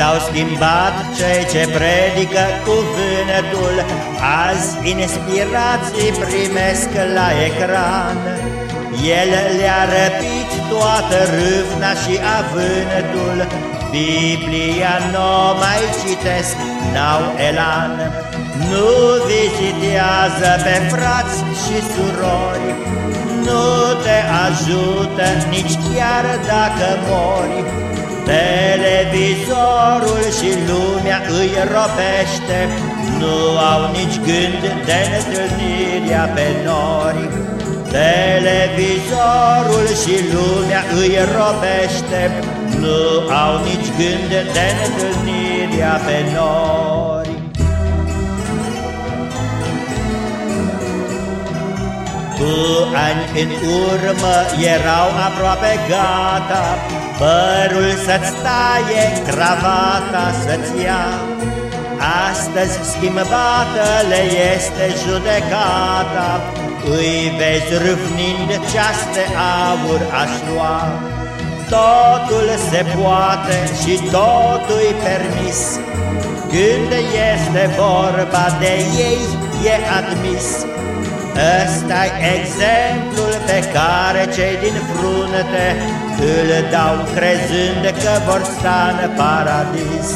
s-au schimbat cei ce predică cuvântul, Azi inspirații primesc la ecran. El le-a răpit toată râvna și avântul, Biblia nu mai citesc, n-au elan. Nu vizitează pe frați și surori, Nu te ajută nici chiar dacă mori, Televizorul și lumea îi robește, Nu au nici gând de întâlnirea pe nori. Televizorul și lumea îi robește, Nu au nici gând de întâlnirea pe nori. Cu ani în urmă erau aproape gata Părul să-ți taie, cravata să-ți ia. Astăzi schimbată le este judecata Îi vezi râvnind ceas de aur aș lua. Totul se poate și totul permis Când este vorba de ei e admis ăsta e exemplul pe care cei din frunte Îl dau crezând că vor sta în paradis.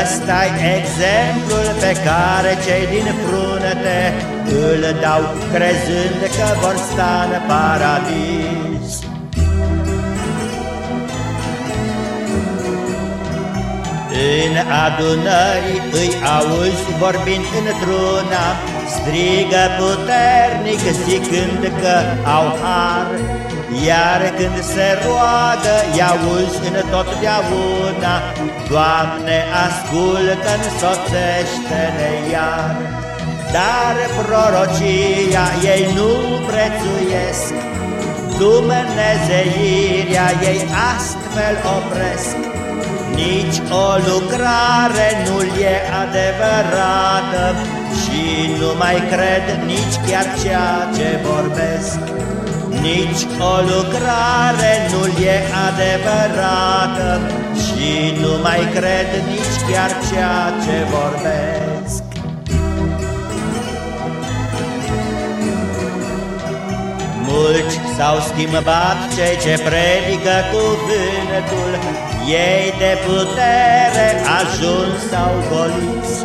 Ăsta e exemplul pe care cei din frunte Îl dau crezând că vor sta în paradis În adunări îi auzi vorbind într-una Strigă puternic zicând că au har. Iar când se roagă i-auzi în totdeauna Doamne, ascultă, însoțește-ne iar. Dar prorocia ei nu prețuiesc Dumnezeirea ei astfel opresc nici o lucrare nu e adevărată Și nu mai cred nici chiar ceea ce vorbesc. Nici o lucrare nu e adevărată Și nu mai cred nici chiar ceea ce vorbesc Mulți s-au schimbat cei ce predică cuvântul. Ei de putere ajuns sau goliți.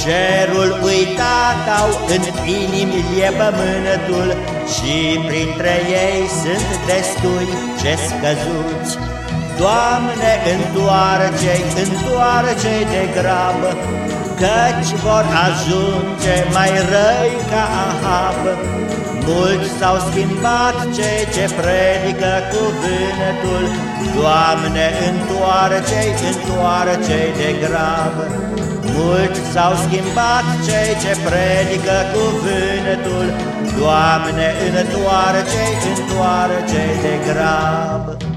Cerul uitat au în inimi e pământul Și printre ei sunt destui ce scăzuți. Doamne, întoarce-i, întoarce-i de grabă Căci vor ajunge mai răi ca Ahab Mulți s-au schimbat cei ce predică cuvântul, Doamne, întoarce-i, întoarce-i de grab. Mulți s-au schimbat cei ce predică cuvântul, Doamne, întoarce-i, întoarce-i de grab.